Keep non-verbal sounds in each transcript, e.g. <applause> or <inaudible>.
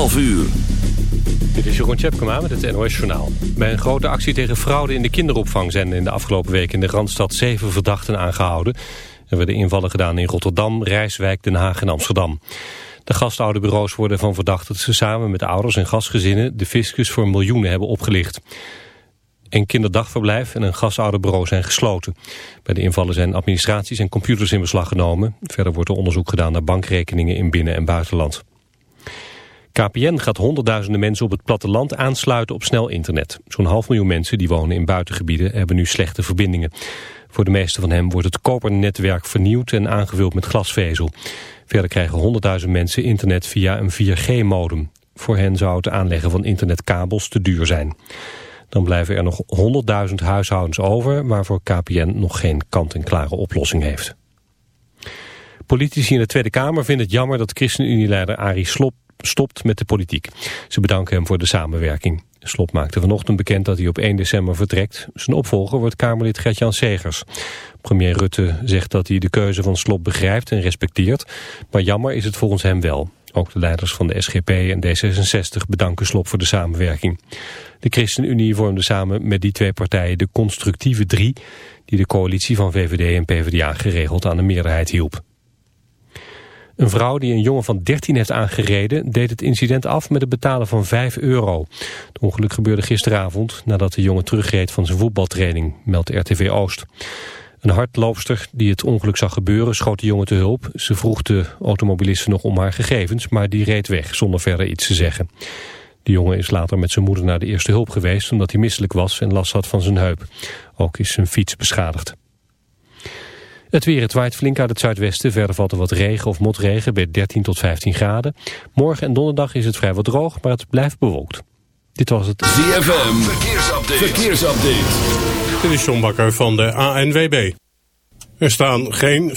12 uur. Dit is Jeroen Tjepkema met het NOS Journaal. Bij een grote actie tegen fraude in de kinderopvang zijn in de afgelopen week in de Randstad zeven verdachten aangehouden. Er werden invallen gedaan in Rotterdam, Rijswijk, Den Haag en Amsterdam. De gastouderbureaus worden van verdacht dat ze samen met ouders en gastgezinnen de fiscus voor miljoenen hebben opgelicht. Een kinderdagverblijf en een gastouderbureau zijn gesloten. Bij de invallen zijn administraties en computers in beslag genomen. Verder wordt er onderzoek gedaan naar bankrekeningen in binnen- en buitenland. KPN gaat honderdduizenden mensen op het platteland aansluiten op snel internet. Zo'n half miljoen mensen die wonen in buitengebieden hebben nu slechte verbindingen. Voor de meeste van hen wordt het kopernetwerk vernieuwd en aangevuld met glasvezel. Verder krijgen honderdduizend mensen internet via een 4G-modem. Voor hen zou het aanleggen van internetkabels te duur zijn. Dan blijven er nog 100.000 huishoudens over... waarvoor KPN nog geen kant-en-klare oplossing heeft. Politici in de Tweede Kamer vinden het jammer dat ChristenUnie-leider Arie Slob stopt met de politiek. Ze bedanken hem voor de samenwerking. Slop maakte vanochtend bekend dat hij op 1 december vertrekt. Zijn opvolger wordt Kamerlid Gertjan Segers. Premier Rutte zegt dat hij de keuze van Slop begrijpt en respecteert. Maar jammer is het volgens hem wel. Ook de leiders van de SGP en D66 bedanken Slop voor de samenwerking. De ChristenUnie vormde samen met die twee partijen de constructieve drie... die de coalitie van VVD en PvdA geregeld aan de meerderheid hielp. Een vrouw die een jongen van 13 heeft aangereden... deed het incident af met het betalen van 5 euro. Het ongeluk gebeurde gisteravond nadat de jongen terugreed van zijn voetbaltraining, meldt RTV Oost. Een hardloopster die het ongeluk zag gebeuren schoot de jongen te hulp. Ze vroeg de automobilisten nog om haar gegevens, maar die reed weg zonder verder iets te zeggen. De jongen is later met zijn moeder naar de eerste hulp geweest omdat hij misselijk was en last had van zijn heup. Ook is zijn fiets beschadigd. Het weer, het waait flink uit het zuidwesten. Verder valt er wat regen of motregen bij 13 tot 15 graden. Morgen en donderdag is het vrijwel droog, maar het blijft bewolkt. Dit was het ZFM, verkeersupdate. verkeersupdate. Dit is John Bakker van de ANWB. Er staan geen...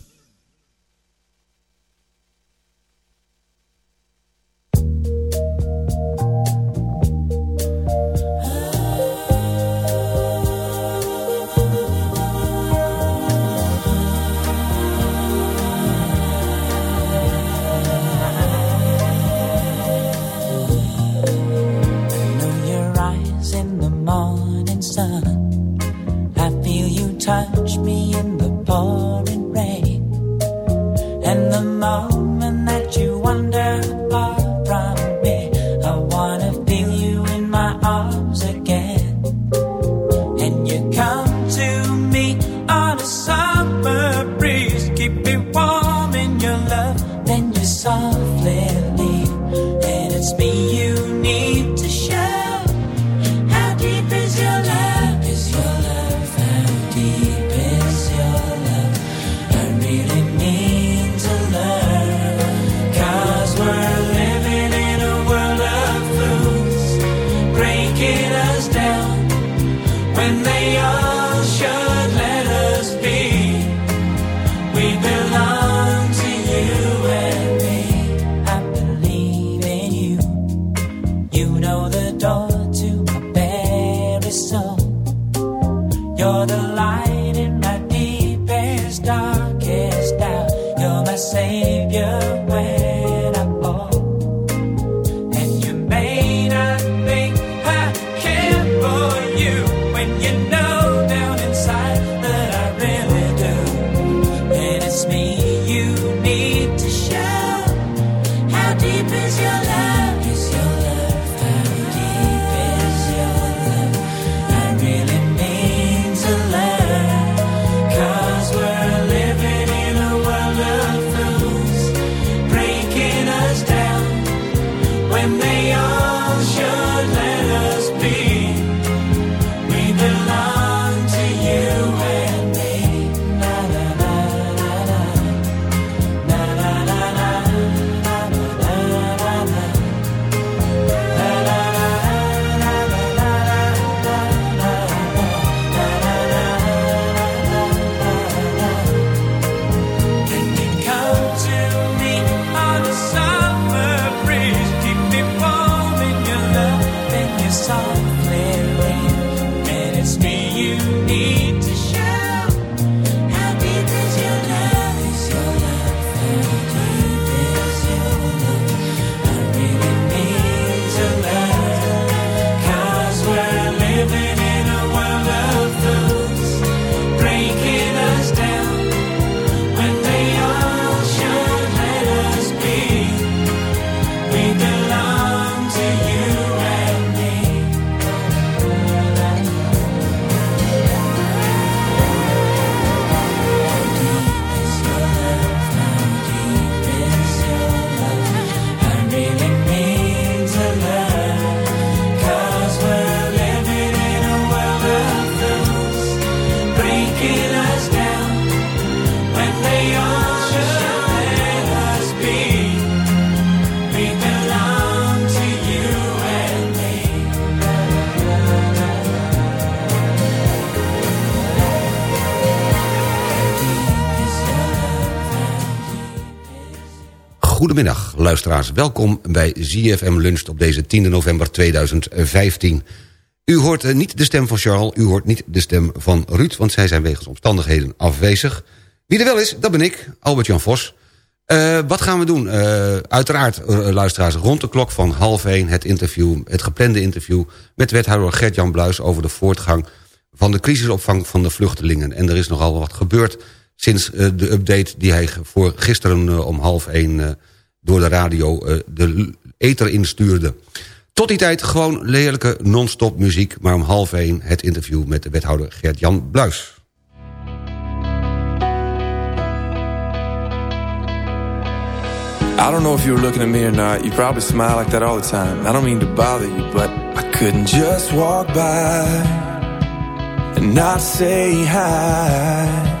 Goedemiddag, luisteraars. Welkom bij ZFM Lunch op deze 10 november 2015. U hoort eh, niet de stem van Charles, u hoort niet de stem van Ruud... want zij zijn wegens omstandigheden afwezig. Wie er wel is, dat ben ik, Albert-Jan Vos. Uh, wat gaan we doen? Uh, uiteraard, luisteraars, rond de klok van half 1... het interview, het geplande interview met wethouder Gert-Jan Bluis... over de voortgang van de crisisopvang van de vluchtelingen. En er is nogal wat gebeurd sinds de update die hij voor gisteren om half 1 door de radio uh, de ether instuurde. Tot die tijd gewoon lelijke non-stop muziek... maar om half één het interview met de wethouder Gert-Jan Bluis. I don't know if you were looking at me or not. You probably smile like that all the time. I don't mean to bother you, but I couldn't just walk by and not say hi.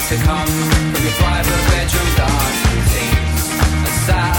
to come from your five-bedroom dark routines.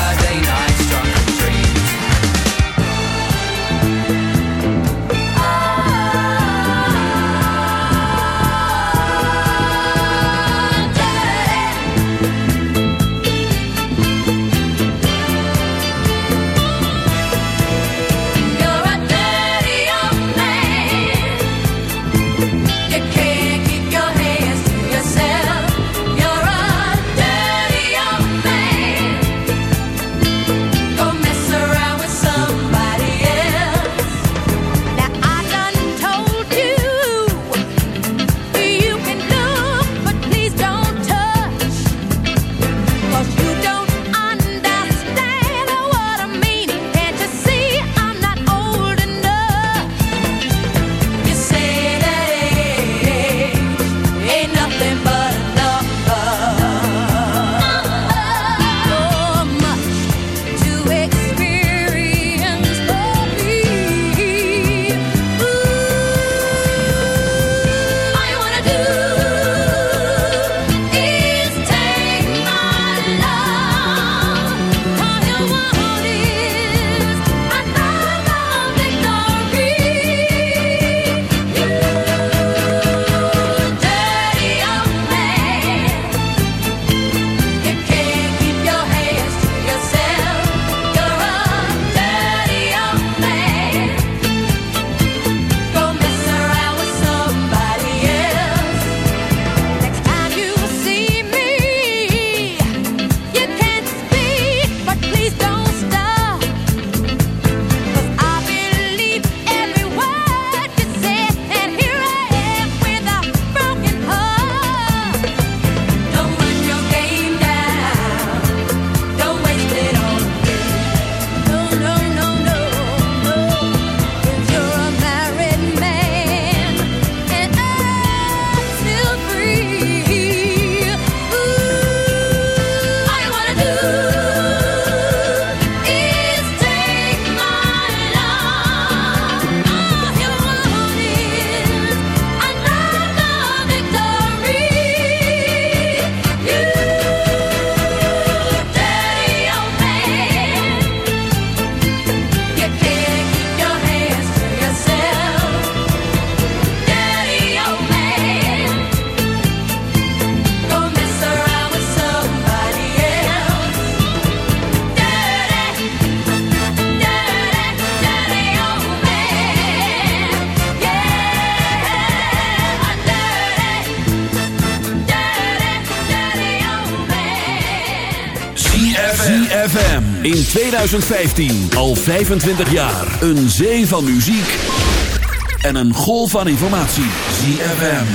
2015, al 25 jaar, een zee van muziek en een golf van informatie. ZFM.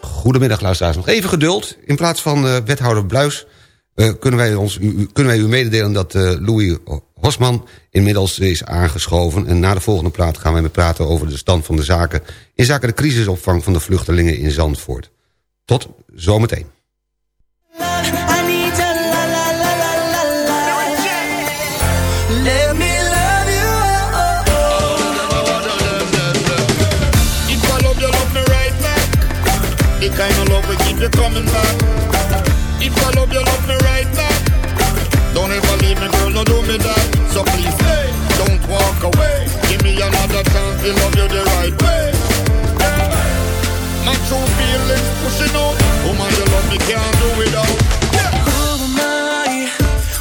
Goedemiddag luisteraars, nog even geduld. In plaats van uh, wethouder Bluis uh, kunnen, wij ons, u, kunnen wij u mededelen dat uh, Louis Hosman inmiddels is aangeschoven. En na de volgende plaat gaan wij met praten over de stand van de zaken... in zaken de crisisopvang van de vluchtelingen in Zandvoort. Tot zometeen. The kind of love we keep you coming back. If I love you, love me right back. Don't ever leave me, girl, no do me that. So please, hey, don't walk away. Give me another chance to love you the right way. True feelings pushing out. Oh, you love me, can't do without. Who am I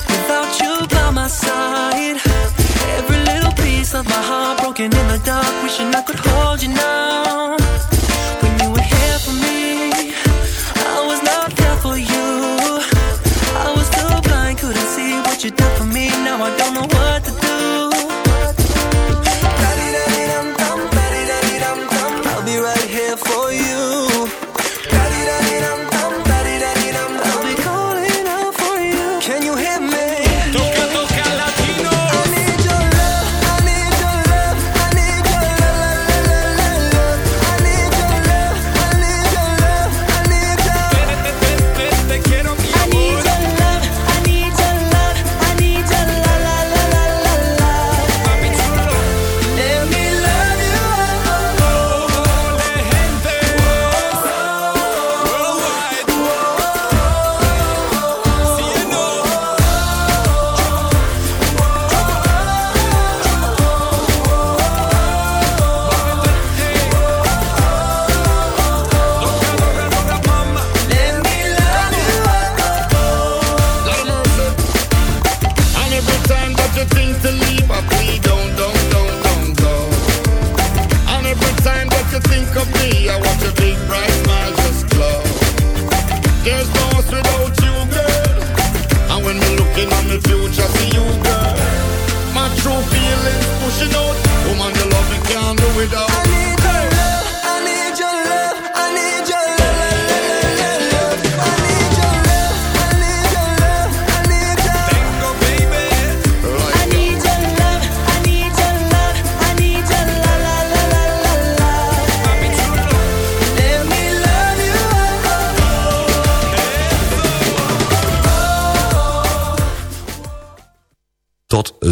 without you by my side? Every little piece of my heart broken in the dark, wishing I could hold you now.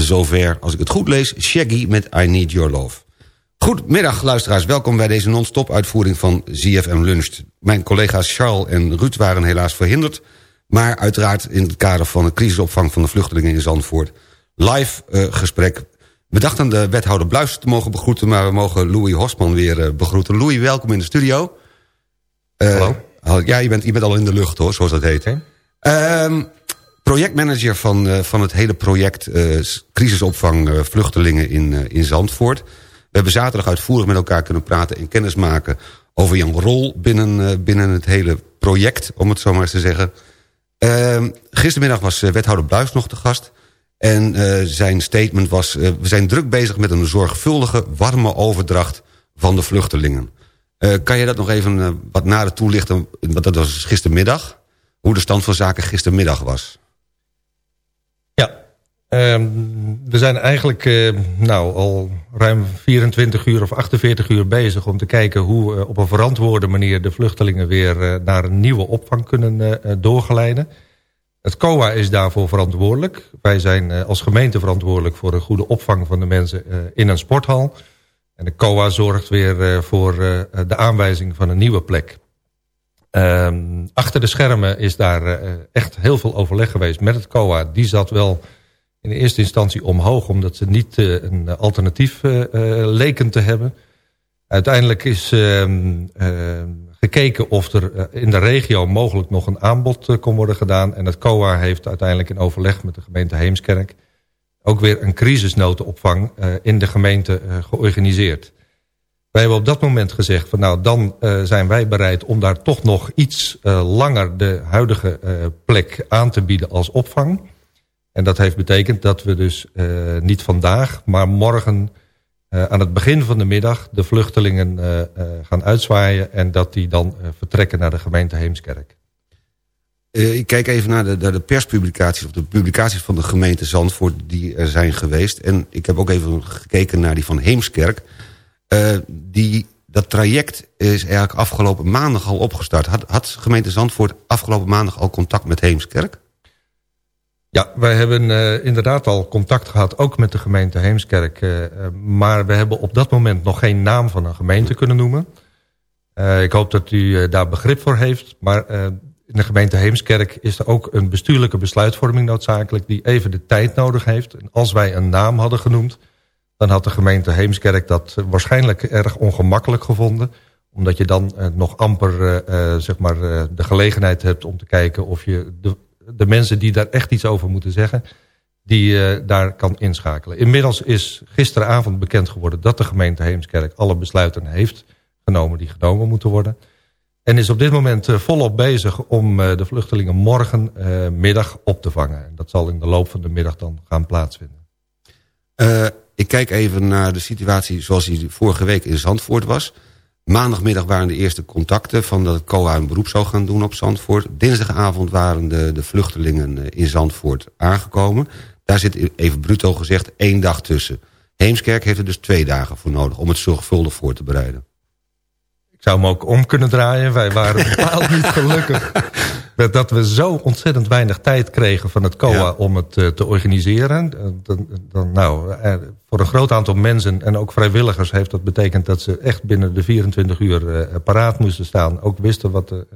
Zover, als ik het goed lees, Shaggy met I Need Your Love. Goedemiddag luisteraars, welkom bij deze non-stop uitvoering van ZFM Lunch. Mijn collega's Charles en Ruud waren helaas verhinderd... maar uiteraard in het kader van de crisisopvang van de vluchtelingen in Zandvoort... live eh, gesprek. We dachten de wethouder Bluis te mogen begroeten... maar we mogen Louis Hosman weer eh, begroeten. Louis, welkom in de studio. Eh, Hallo. Ja, je bent, je bent al in de lucht hoor, zoals dat heet. Projectmanager van, eh, van het hele project eh, crisisopvang eh, vluchtelingen in, in Zandvoort. We hebben zaterdag uitvoerig met elkaar kunnen praten en kennis maken over jouw rol binnen, binnen het hele project, om het zo maar eens te zeggen. Ehm, gistermiddag was wethouder Bluis nog te gast. En zijn statement was... we zijn druk bezig met een zorgvuldige, warme overdracht van de vluchtelingen. Kan je dat nog even wat nader toelichten? Want dat was gistermiddag. Hoe de stand van zaken gistermiddag was. Ehm, we zijn eigenlijk eh, nou, al ruim 24 uur of 48 uur bezig... om te kijken hoe eh, op een verantwoorde manier de vluchtelingen weer eh, naar een nieuwe opvang kunnen eh, eh, doorgeleiden. Het COA is daarvoor verantwoordelijk. Wij zijn als gemeente verantwoordelijk voor een goede opvang van de mensen in een sporthal. En de COA zorgt weer voor de aanwijzing van een nieuwe plek. Ehm, achter de schermen is daar echt heel veel overleg geweest met het COA. Die zat wel in eerste instantie omhoog... omdat ze niet eh, een alternatief eh, eh, leken te hebben. Uiteindelijk is ehm, gekeken of er in de regio mogelijk nog een aanbod kon worden gedaan. En het COA heeft uiteindelijk in overleg met de gemeente Heemskerk... ook weer een crisisnotenopvang in de gemeente georganiseerd. Wij hebben op dat moment gezegd van nou dan zijn wij bereid om daar toch nog iets langer de huidige plek aan te bieden als opvang. En dat heeft betekend dat we dus niet vandaag, maar morgen aan het begin van de middag de vluchtelingen gaan uitzwaaien en dat die dan vertrekken naar de gemeente Heemskerk. ik kijk even naar de, de perspublicaties of de publicaties van de gemeente Zandvoort die er zijn geweest. En ik heb ook even gekeken naar die van Heemskerk. Die, dat traject is eigenlijk afgelopen maandag al opgestart. Had, had gemeente Zandvoort afgelopen maandag al contact met Heemskerk? Ja, wij hebben uh, inderdaad al contact gehad, ook met de gemeente Heemskerk. Uh, maar we hebben op dat moment nog geen naam van een gemeente kunnen noemen. ik hoop dat u daar begrip voor heeft. Maar in de gemeente Heemskerk is er ook een bestuurlijke besluitvorming noodzakelijk... die even de tijd nodig heeft. En als wij een naam hadden genoemd dan had de gemeente Heemskerk dat waarschijnlijk erg ongemakkelijk gevonden. Omdat je dan eh, nog amper eh, eh, zeg maar, de gelegenheid hebt om te kijken of je de, de mensen die daar echt iets over moeten zeggen, die daar kan inschakelen. Inmiddels is gisteravond bekend geworden dat de gemeente Heemskerk alle besluiten heeft genomen die genomen moeten worden. En is op dit moment volop bezig om de vluchtelingen morgenmiddag op te vangen. Dat zal in de loop van de middag dan gaan plaatsvinden. Ik kijk even naar de situatie zoals die vorige week in Zandvoort was. Maandagmiddag waren de eerste contacten van dat het COA een beroep zou gaan doen op Zandvoort. Dinsdagavond waren de, de vluchtelingen eh, in Zandvoort aangekomen. Daar zit even bruto gezegd één dag tussen. Heemskerk heeft er dus twee dagen voor nodig om het zorgvuldig voor te bereiden. Zou hem ook om kunnen draaien. Wij waren <laughs> bepaald niet gelukkig dat we zo ontzettend weinig tijd kregen van het COA om het uh, te organiseren. Dan, dan, nou, uh, voor een groot aantal mensen en ook vrijwilligers heeft dat betekend dat ze echt binnen de 24 uur uh, paraat moesten staan. Ook wisten wat er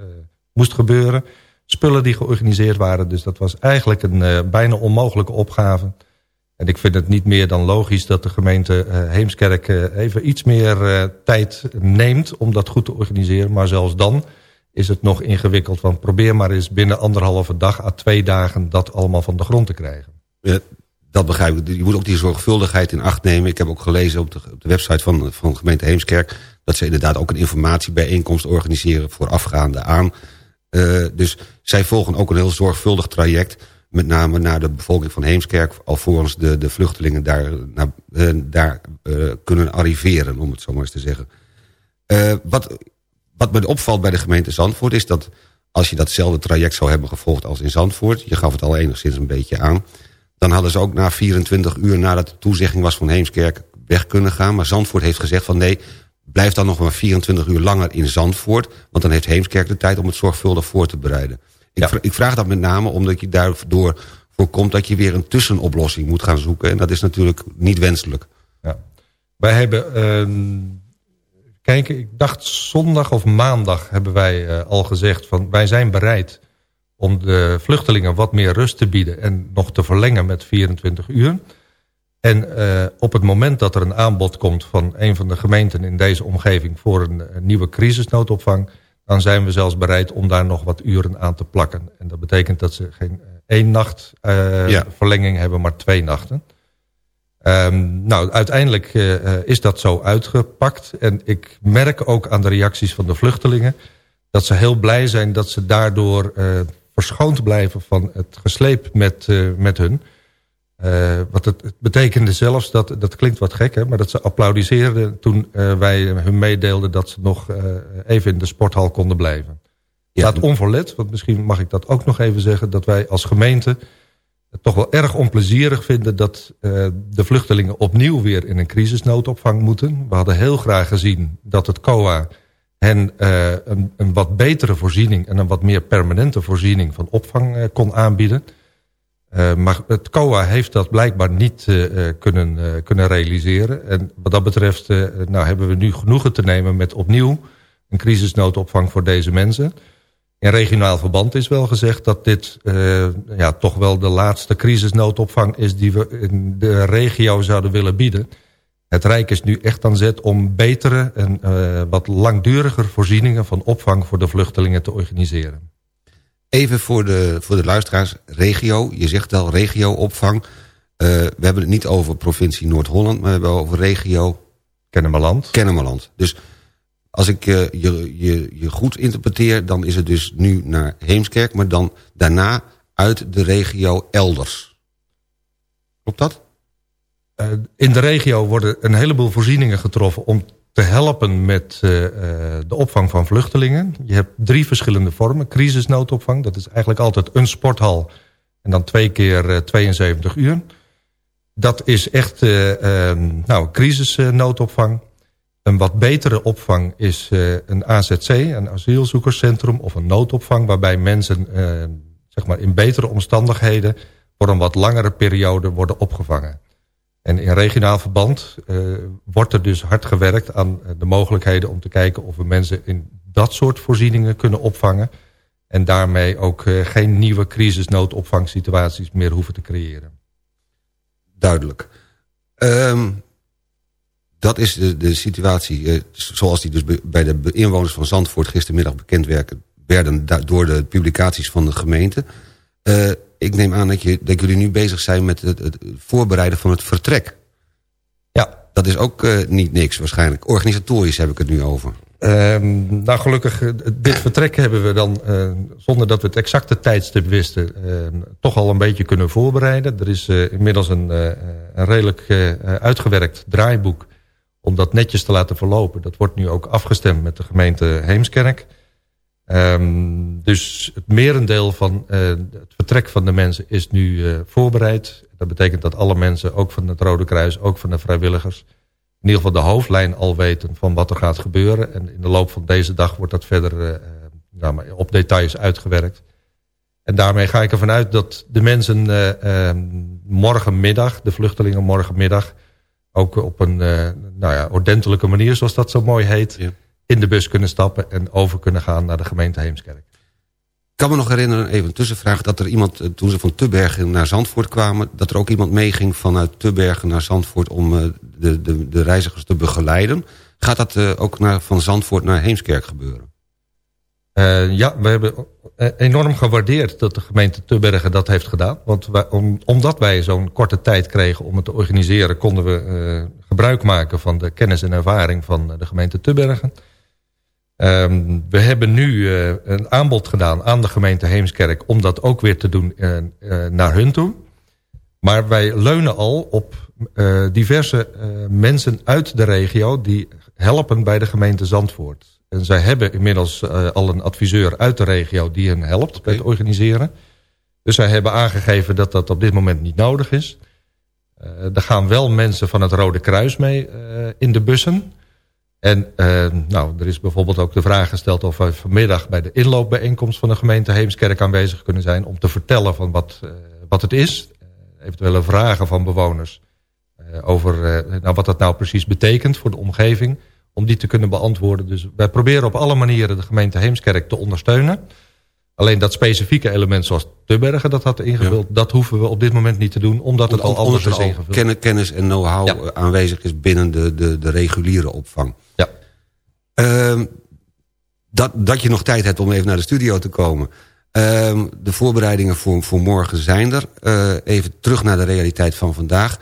moest gebeuren. Spullen die georganiseerd waren. Dus dat was eigenlijk een bijna onmogelijke opgave. En ik vind het niet meer dan logisch dat de gemeente Heemskerk even iets meer tijd neemt om dat goed te organiseren. Maar zelfs dan is het nog ingewikkeld. Want probeer maar eens binnen anderhalve dag à twee dagen dat allemaal van de grond te krijgen. Ja, dat begrijp ik. Je moet ook die zorgvuldigheid in acht nemen. Ik heb ook gelezen op de, op de website van, van gemeente Heemskerk... dat ze inderdaad ook een informatiebijeenkomst organiseren voorafgaande aan. Dus zij volgen ook een heel zorgvuldig traject... met name naar de bevolking van Heemskerk... alvorens de, de vluchtelingen daar, naar, uh, daar uh, kunnen arriveren, om het zo maar eens te zeggen. wat wat me opvalt bij de gemeente Zandvoort is dat... als je datzelfde traject zou hebben gevolgd als in Zandvoort... je gaf het al enigszins een beetje aan... dan hadden ze ook na 24 uur nadat de toezegging was van Heemskerk weg kunnen gaan. Maar Zandvoort heeft gezegd van nee, blijf dan nog maar 24 uur langer in Zandvoort... want dan heeft Heemskerk de tijd om het zorgvuldig voor te bereiden. Ik, ja. ik vraag dat met name omdat je daardoor voorkomt... dat je weer een tussenoplossing moet gaan zoeken. En dat is natuurlijk niet wenselijk. Ja. Wij hebben... Uh kijken. Ik dacht zondag of maandag hebben wij uh, al gezegd... van wij zijn bereid om de vluchtelingen wat meer rust te bieden... en nog te verlengen met 24 uur. En uh, op het moment dat er een aanbod komt van een van de gemeenten... in deze omgeving voor een, een nieuwe crisisnoodopvang... dan zijn we zelfs bereid om daar nog wat uren aan te plakken. En dat betekent dat ze geen uh, één nacht ja. verlenging hebben, maar twee nachten... Um, nou, uiteindelijk uh, is dat zo uitgepakt. En ik merk ook aan de reacties van de vluchtelingen... dat ze heel blij zijn dat ze daardoor uh, verschoond blijven... van het gesleep met, met hun. Wat het, het, betekende zelfs, dat, dat klinkt wat gek... Hè, maar dat ze applaudisseerden toen wij hun meedeelden... dat ze nog even in de sporthal konden blijven. Ja. Staat onverlet, want misschien mag ik dat ook nog even zeggen... dat wij als gemeente het toch wel erg onplezierig vinden dat de vluchtelingen opnieuw weer in een crisisnoodopvang moeten. We hadden heel graag gezien dat het COA hen een, een, wat betere voorziening en een wat meer permanente voorziening van opvang kon aanbieden. Maar het COA heeft dat blijkbaar niet kunnen, kunnen realiseren. En wat dat betreft nou, hebben we nu genoegen te nemen met opnieuw een crisisnoodopvang voor deze mensen. In regionaal verband is wel gezegd dat dit ja, toch wel de laatste crisisnoodopvang is die we in de regio zouden willen bieden. Het Rijk is nu echt aan zet om betere en wat langduriger voorzieningen van opvang voor de vluchtelingen te organiseren. Even voor de, voor de luisteraars, regio, je zegt al regio-opvang. Uh, we hebben het niet over provincie Noord-Holland, maar we hebben het over regio Kennemerland. Kennemerland. Dus als ik uh, je, je, je goed interpreteer... dan is het dus nu naar Heemskerk... maar dan daarna uit de regio elders. Klopt dat? Uh, in de regio worden een heleboel voorzieningen getroffen... om helpen met uh, de opvang van vluchtelingen. Je hebt drie verschillende vormen. Crisisnoodopvang, dat is eigenlijk altijd een sporthal... en dan twee keer 72 uur. Dat is echt nou, crisisnoodopvang. Een wat betere opvang is uh, een AZC, een asielzoekerscentrum of een noodopvang... waarbij mensen uh, zeg maar in betere omstandigheden voor een wat langere periode worden opgevangen. En in regionaal verband uh, wordt er dus hard gewerkt aan de mogelijkheden... om te kijken of we mensen in dat soort voorzieningen kunnen opvangen... en daarmee ook geen nieuwe crisisnoodopvangsituaties meer hoeven te creëren. Duidelijk. Um dat is de, de situatie eh, zoals die dus bij de inwoners van Zandvoort gistermiddag bekend werden door de publicaties van de gemeente. Ik neem aan dat, je, dat jullie nu bezig zijn met het, voorbereiden van het vertrek. Ja. Dat is ook uh, niet niks waarschijnlijk. Organisatorisch heb ik het nu over. Um, nou gelukkig, dit vertrek hebben we dan, uh, zonder dat we het exacte tijdstip wisten, uh, toch al een beetje kunnen voorbereiden. Er is inmiddels een, een redelijk uitgewerkt draaiboek om dat netjes te laten verlopen. Dat wordt nu ook afgestemd met de gemeente Heemskerk. Um, dus het merendeel van uh, het vertrek van de mensen is nu uh, voorbereid. Dat betekent dat alle mensen, ook van het Rode Kruis, ook van de vrijwilligers... in ieder geval de hoofdlijn al weten van wat er gaat gebeuren. En in de loop van deze dag wordt dat verder uh, nou, op details uitgewerkt. En daarmee ga ik ervan uit dat de mensen morgenmiddag, de vluchtelingen morgenmiddag ook op een nou ja, ordentelijke manier, zoals dat zo mooi heet... Ja. In de bus kunnen stappen en over kunnen gaan naar de gemeente Heemskerk. Ik kan me nog herinneren, even een tussenvraag... dat er iemand, eh, toen ze van Tubbergen naar Zandvoort kwamen... dat er ook iemand meeging vanuit Tubbergen naar Zandvoort... om uh, de, de, de reizigers te begeleiden. Gaat dat uh, ook naar, van Zandvoort naar Heemskerk gebeuren? Uh, ja, we hebben enorm gewaardeerd dat de gemeente Tubbergen dat heeft gedaan. Want wij, om, omdat wij zo'n korte tijd kregen om het te organiseren... konden we uh, gebruik maken van de kennis en ervaring van de gemeente Tubbergen. Um, we hebben nu uh, een aanbod gedaan aan de gemeente Heemskerk... om dat ook weer te doen naar hun toe. Maar wij leunen al op diverse mensen uit de regio... die helpen bij de gemeente Zandvoort. En zij hebben inmiddels al een adviseur uit de regio die hen helpt okay. bij het organiseren. Dus zij hebben aangegeven dat dat op dit moment niet nodig is. Er gaan wel mensen van het Rode Kruis mee in de bussen. En nou, er is bijvoorbeeld ook de vraag gesteld of wij vanmiddag bij de inloopbijeenkomst van de gemeente Heemskerk aanwezig kunnen zijn. Om te vertellen van wat, wat het is. eventuele vragen van bewoners over nou, wat dat nou precies betekent voor de omgeving om die te kunnen beantwoorden. Dus wij proberen op alle manieren de gemeente Heemskerk te ondersteunen. Alleen dat specifieke element zoals Tubbergen dat had ingevuld... Ja. dat hoeven we op dit moment niet te doen, omdat het al anders is ingevuld. Kennis, kennis en know-how ja. aanwezig is binnen de, de, de reguliere opvang. Ja. Uh, dat, dat je nog tijd hebt om even naar de studio te komen. Uh, de voorbereidingen voor, voor morgen zijn er. Uh, even terug naar de realiteit van vandaag.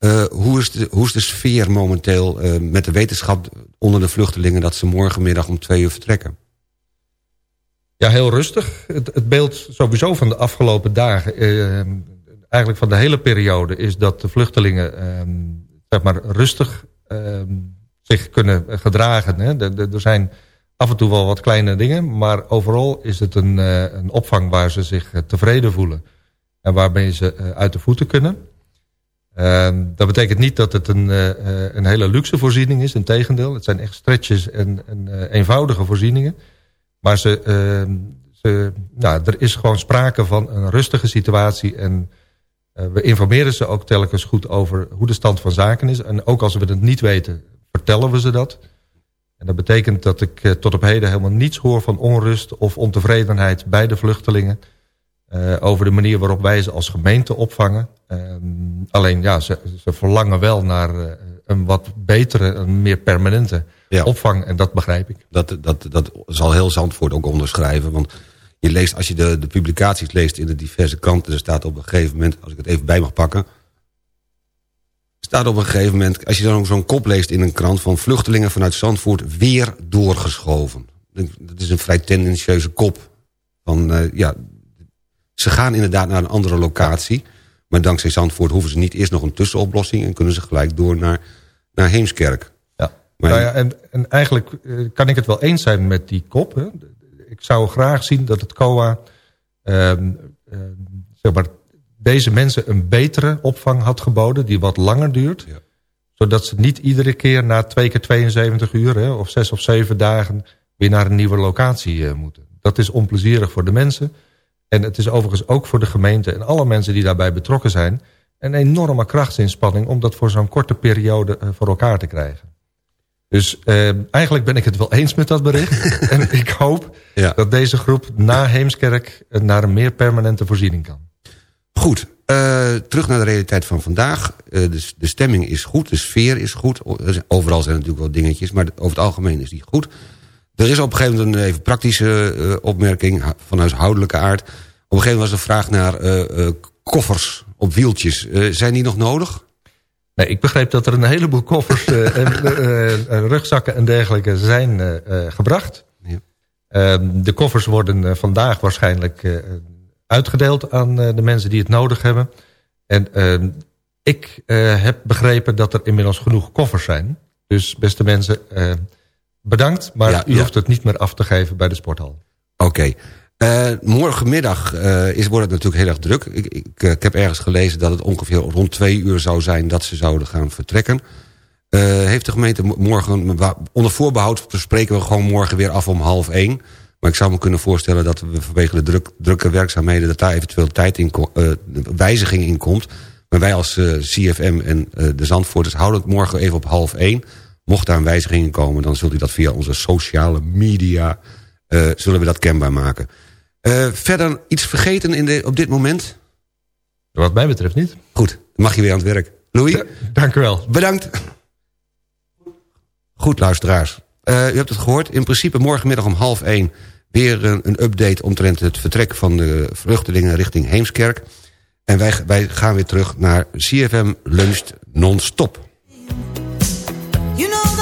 Uh, hoe, is de, hoe is de sfeer momenteel uh, met de wetenschap onder de vluchtelingen... dat ze morgenmiddag om twee uur vertrekken? Ja, heel rustig. Het, het beeld sowieso van de afgelopen dagen... Uh, eigenlijk van de hele periode... is dat de vluchtelingen zeg maar rustig zich kunnen gedragen. Hè. Er zijn af en toe wel wat kleine dingen... maar overal is het een, een opvang waar ze zich tevreden voelen... en waarbij ze uit de voeten kunnen... Uh, dat betekent niet dat het een, een hele luxe voorziening is. Integendeel, het zijn echt stretches en, en eenvoudige voorzieningen. Maar ze, ehm, ze, nou, er is gewoon sprake van een rustige situatie. En eh, we informeren ze ook telkens goed over hoe de stand van zaken is. En ook als we het niet weten, vertellen we ze dat. En dat betekent dat ik tot op heden helemaal niets hoor van onrust of ontevredenheid bij de vluchtelingen. Uh, over de manier waarop wij ze als gemeente opvangen. Uh, alleen ja, ze, ze, verlangen wel naar een wat betere, een meer permanente ja. opvang. En dat begrijp ik. Dat, dat, dat zal heel Zandvoort ook onderschrijven. Want je leest, als je de, de publicaties leest in de diverse kranten... er staat op een gegeven moment, als ik het even bij mag pakken... staat op een gegeven moment... als je dan ook zo'n kop leest in een krant... van vluchtelingen vanuit Zandvoort weer doorgeschoven. Dat is een vrij tendentieuze kop. Van, uh, ja, ze gaan inderdaad naar een andere locatie... maar dankzij Zandvoort hoeven ze niet eerst nog een tussenoplossing... en kunnen ze gelijk door naar, naar Heemskerk. Maar, nou ja, en, en eigenlijk uh, kan ik het wel eens zijn met die kop. Hè? Ik zou graag zien dat het COA... Uh, zeg maar, deze mensen een betere opvang had geboden... die wat langer duurt. Ja. Zodat ze niet iedere keer na twee keer 72 uur... Hè, of zes of zeven dagen weer naar een nieuwe locatie uh, moeten. Dat is onplezierig voor de mensen. En het is overigens ook voor de gemeente en alle mensen die daarbij betrokken zijn... een enorme krachtsinspanning om dat voor zo'n korte periode uh, voor elkaar te krijgen. Dus uh, eigenlijk ben ik het wel eens met dat bericht. <laughs> en ik hoop ja. dat deze groep na Heemskerk naar een meer permanente voorziening kan. Goed, uh, terug naar de realiteit van vandaag. Uh, de, de, stemming is goed, de sfeer is goed. Overal zijn natuurlijk wel dingetjes, maar over het algemeen is die goed. Er is op een gegeven moment een even praktische uh, opmerking van huishoudelijke aard. Op een gegeven moment was de vraag naar koffers op wieltjes. zijn die nog nodig? Nee, ik begreep dat er een heleboel koffers en rugzakken en dergelijke zijn gebracht. Ja. Ehm, de koffers worden vandaag waarschijnlijk uitgedeeld aan de mensen die het nodig hebben. En uh, ik heb begrepen dat er inmiddels genoeg koffers zijn. Dus beste mensen, bedankt. Maar ja, u ja. hoeft het niet meer af te geven bij de sporthal. Oké. Okay. Morgenmiddag is, wordt het natuurlijk heel erg druk. Ik, ik, ik, heb ergens gelezen dat het ongeveer rond twee uur zou zijn... dat ze zouden gaan vertrekken. heeft de gemeente morgen... Onder voorbehoud spreken we gewoon morgen weer af om half één... Maar ik zou me kunnen voorstellen dat we vanwege de druk, drukke werkzaamheden... dat daar eventueel tijd in, uh, wijziging in komt. Maar wij als uh, CFM en uh, de Zandvoorters houden het morgen even op half één. Mocht daar een wijziging in komen, dan zult u dat via onze sociale media... zullen we dat kenbaar maken. Verder iets vergeten in de, op dit moment? Wat mij betreft niet. Goed, dan mag je weer aan het werk. Louis? Ja, dank u wel. Bedankt. Goed, luisteraars. u hebt het gehoord. In principe morgenmiddag om half één weer een, een update omtrent het vertrek van de vluchtelingen richting Heemskerk. En wij, wij gaan weer terug naar CFM Luncht non-stop. kicked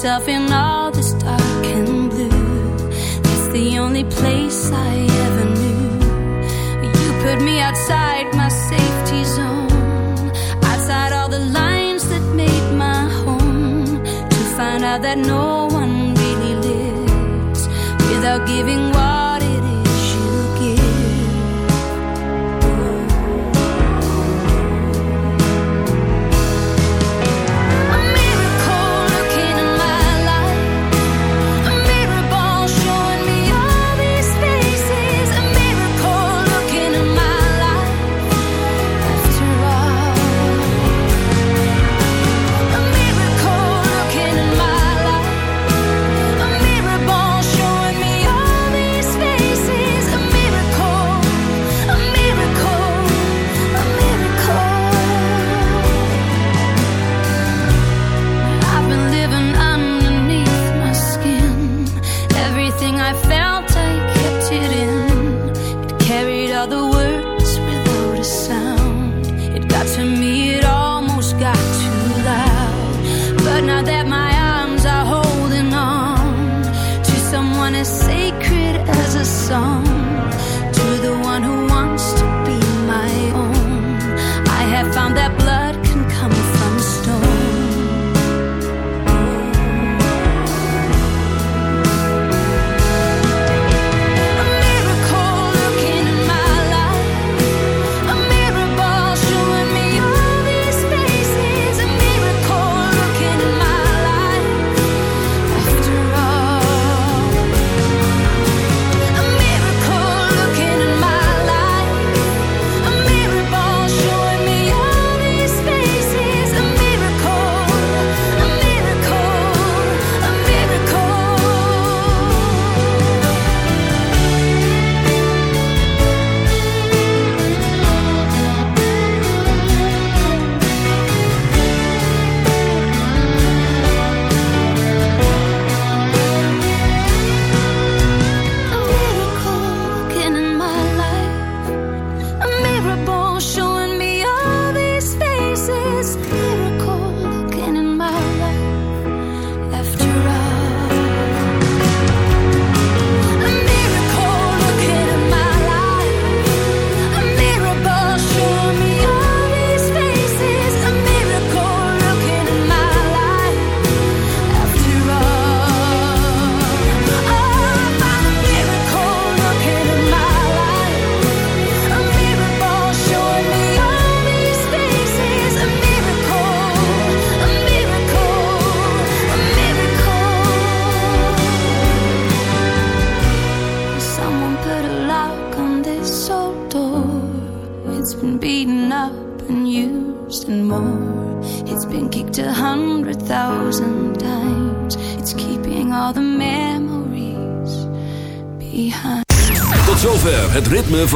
itself in all this dark and blue. That's the only place I ever knew. You put me outside my safety zone, outside all the lines that made my home, to find out that no one really lives without giving